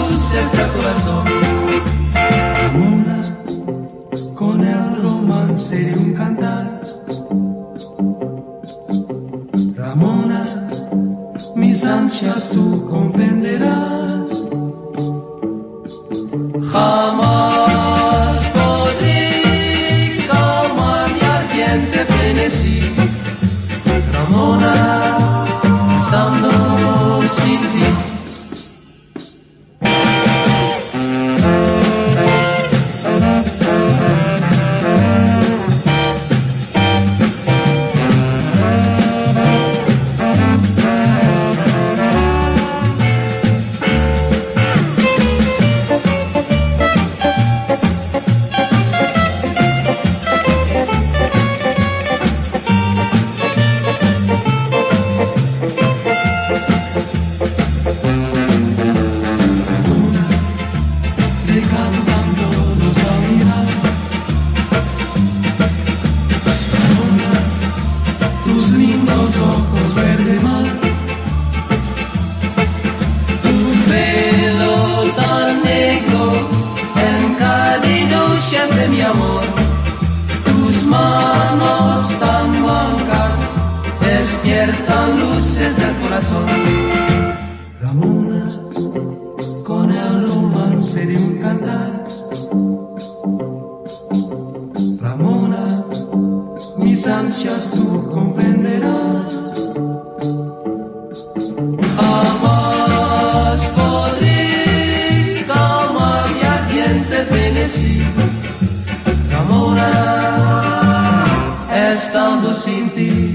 luces del corazón. Ramona, con el romance de un cantar. Ramona, mis ansias tú comprenderás. Jamás podré calmar mi ardiente frenesí. Ramona, estando sin ti. Mi amor. Tus manos tan blancas, despiertan luces del corazón. Ramona, con el romance de un cantar. Ramona, mis ansias tú comprenderás. Jamás podré calmar mi ardiente frenesí. Sin ti.